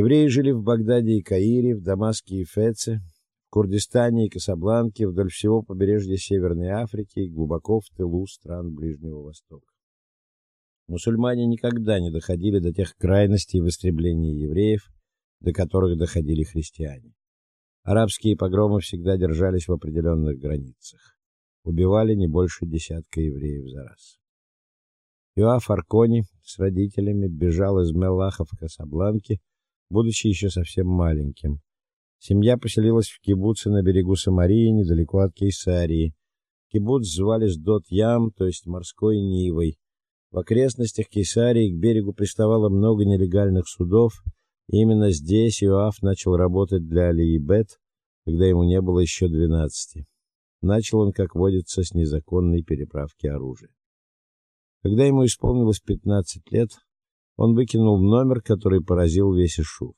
Евреи жили в Багдаде и Каире, в Дамаске и Феце, в Курдистане и Касабланке, вдоль всего побережья Северной Африки и глубоко в тылу стран Ближнего Востока. Мусульмане никогда не доходили до тех крайностей в истреблении евреев, до которых доходили христиане. Арабские погромы всегда держались в определенных границах. Убивали не больше десятка евреев за раз. Иоаф Аркони с родителями бежал из Меллаха в Касабланке, будучи еще совсем маленьким. Семья поселилась в кибуце на берегу Самарии, недалеко от Кейсарии. Кибуц звали Сдот-Ям, то есть морской Нивой. В окрестностях Кейсарии к берегу приставало много нелегальных судов, и именно здесь Иоаф начал работать для Алиибет, когда ему не было еще двенадцати. Начал он, как водится, с незаконной переправки оружия. Когда ему исполнилось пятнадцать лет, он выкинул номер, который поразил весь Ишуф.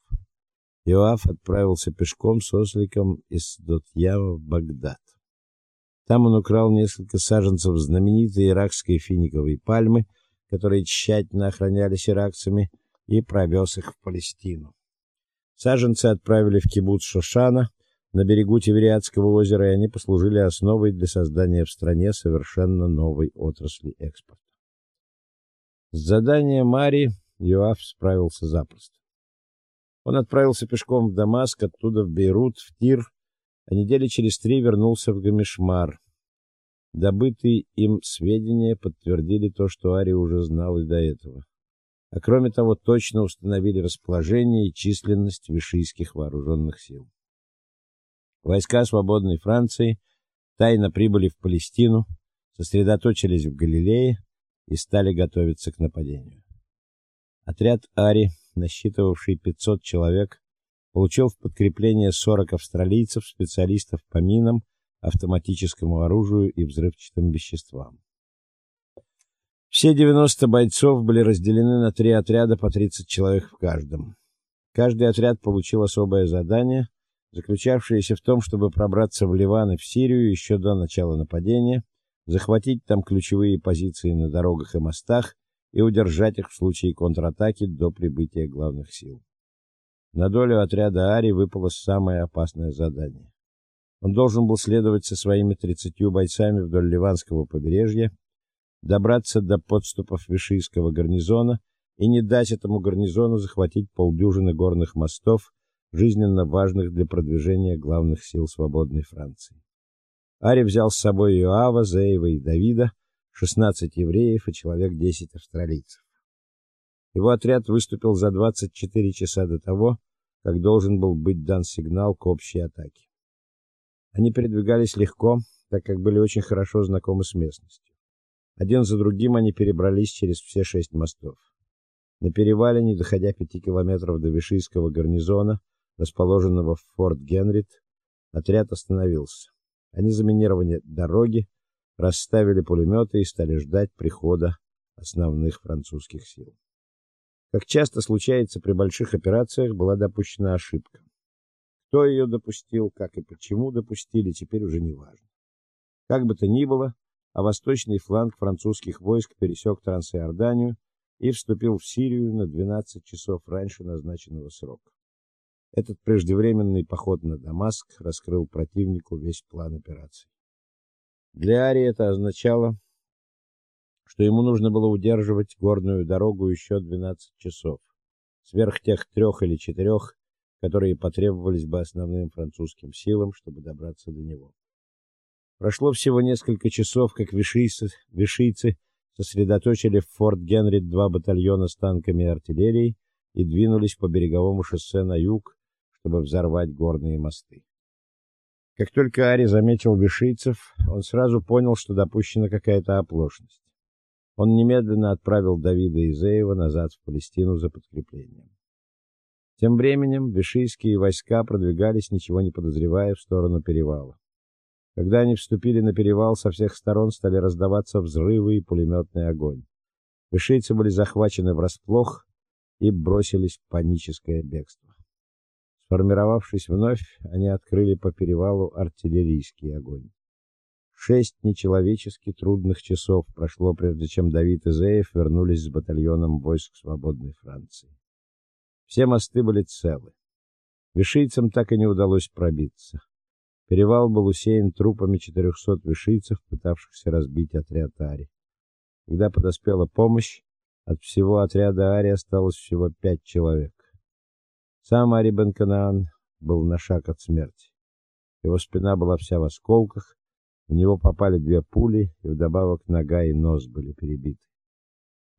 Иоаф отправился пешком с осликом из Дотьяма в Багдад. Там он украл несколько саженцев знаменитой иракской финиковой пальмы, которые тщательно охранялись иракцами, и провез их в Палестину. Саженцы отправили в кибуц Шошана на берегу Тивериадского озера, и они послужили основой для создания в стране совершенно новой отрасли экспорта. С заданием Мари Йоаф справился запросто. Он отправился пешком в Дамаск, оттуда в Бейрут, в Тир, а недели через три вернулся в Гамишмар. Добытые им сведения подтвердили то, что Ари уже знал и до этого. А кроме того, точно установили расположение и численность вишийских вооруженных сил. Войска свободной Франции тайно прибыли в Палестину, сосредоточились в Галилее и стали готовиться к нападению. Отряд Ари насчитывавший 500 человек, получил в подкрепление 40 австралийцев, специалистов по минам, автоматическому оружию и взрывчатым веществам. Все 90 бойцов были разделены на три отряда по 30 человек в каждом. Каждый отряд получил особое задание, заключавшееся в том, чтобы пробраться в Ливан и в Сирию еще до начала нападения, захватить там ключевые позиции на дорогах и мостах и удержать их в случае контратаки до прибытия главных сил. На долю отряда Ари выпало самое опасное задание. Он должен был следовать со своими 30 бойцами вдоль ливанского побережья, добраться до подступов Вишийского гарнизона и не дать этому гарнизону захватить полдюжины горных мостов, жизненно важных для продвижения главных сил свободной Франции. Ари взял с собой Иоава, Зеева и Давида, 16 евреев и человек 10 австралийцев. Его отряд выступил за 24 часа до того, как должен был быть дан сигнал к общей атаке. Они передвигались легко, так как были очень хорошо знакомы с местностью. Один за другим они перебрались через все шесть мостов. На перевале, не доходя пяти километров до Вишийского гарнизона, расположенного в Форт Генрид, отряд остановился. Они заминировали дороги, расставили пулеметы и стали ждать прихода основных французских сил. Как часто случается при больших операциях, была допущена ошибка. Кто ее допустил, как и почему допустили, теперь уже не важно. Как бы то ни было, а восточный фланг французских войск пересек Трансиорданию и вступил в Сирию на 12 часов раньше назначенного срока. Этот преждевременный поход на Дамаск раскрыл противнику весь план операции. Для Ари это означало, что ему нужно было удерживать горную дорогу еще 12 часов, сверх тех трех или четырех, которые потребовались бы основным французским силам, чтобы добраться до него. Прошло всего несколько часов, как вишийцы, вишийцы сосредоточили в Форт Генри два батальона с танками и артиллерией и двинулись по береговому шоссе на юг, чтобы взорвать горные мосты. Как только Ари заметил вишийцев, он сразу понял, что допущена какая-то оплошность. Он немедленно отправил Давида и Зеева назад в Палестину за подкреплением. Тем временем вишийские войска продвигались, ничего не подозревая, в сторону перевала. Когда они вступили на перевал, со всех сторон стали раздаваться взрывы и пулеметный огонь. Вишийцы были захвачены врасплох и бросились в паническое бегство. Сформировавшись вновь, они открыли по перевалу артиллерийский огонь. Шесть нечеловечески трудных часов прошло, прежде чем Давид и Зеев вернулись с батальоном войск свободной Франции. Все мосты были целы. Вишийцам так и не удалось пробиться. Перевал был усеян трупами 400 вишийцев, пытавшихся разбить отряд Ари. Когда подоспела помощь, от всего отряда Ари осталось всего пять человек. Сам Ари бен Канаан был на шаг от смерти. Его спина была вся в осколках, в него попали две пули, и вдобавок нога и нос были перебиты.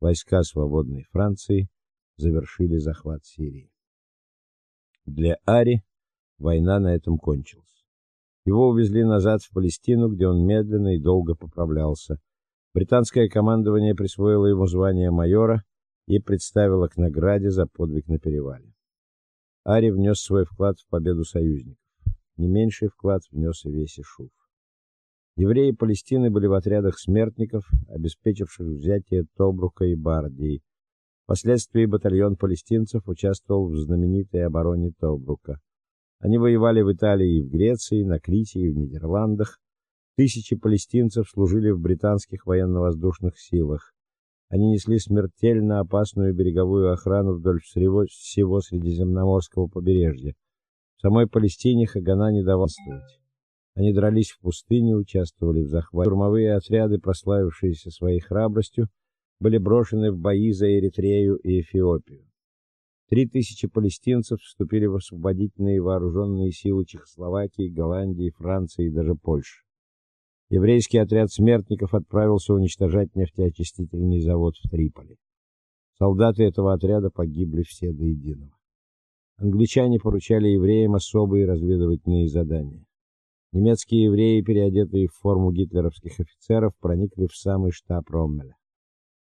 Войска свободной Франции завершили захват Сирии. Для Ари война на этом кончилась. Его увезли назад в Палестину, где он медленно и долго поправлялся. Британское командование присвоило ему звание майора и представило к награде за подвиг на перевале. Ари внес свой вклад в победу союзников. Не меньший вклад внес и весь Ишуф. Евреи Палестины были в отрядах смертников, обеспечивших взятие Тобрука и Бардии. Впоследствии батальон палестинцев участвовал в знаменитой обороне Тобрука. Они воевали в Италии и в Греции, на Крите и в Нидерландах. Тысячи палестинцев служили в британских военно-воздушных силах. Они несли смертельно опасную береговую охрану вдоль всего, всего Средиземноморского побережья. В самой Палестине Хагана не даванствовать. Они дрались в пустыне, участвовали в захвате. Штурмовые отряды, прославившиеся своей храбростью, были брошены в бои за Эритрею и Эфиопию. Три тысячи палестинцев вступили в освободительные вооруженные силы Чехословакии, Голландии, Франции и даже Польши. Еврейский отряд смертников отправился уничтожать нефтеочистительный завод в Триполи. Солдаты этого отряда погибли все до единого. Англичане поручали евреям особые разведывательные задания. Немецкие евреи, переодетые в форму гитлеровских офицеров, проникли в самый штаб Роммеля.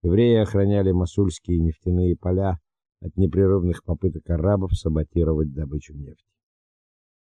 Евреи охраняли масульские нефтяные поля от непрерывных попыток арабов саботировать добычу нефти.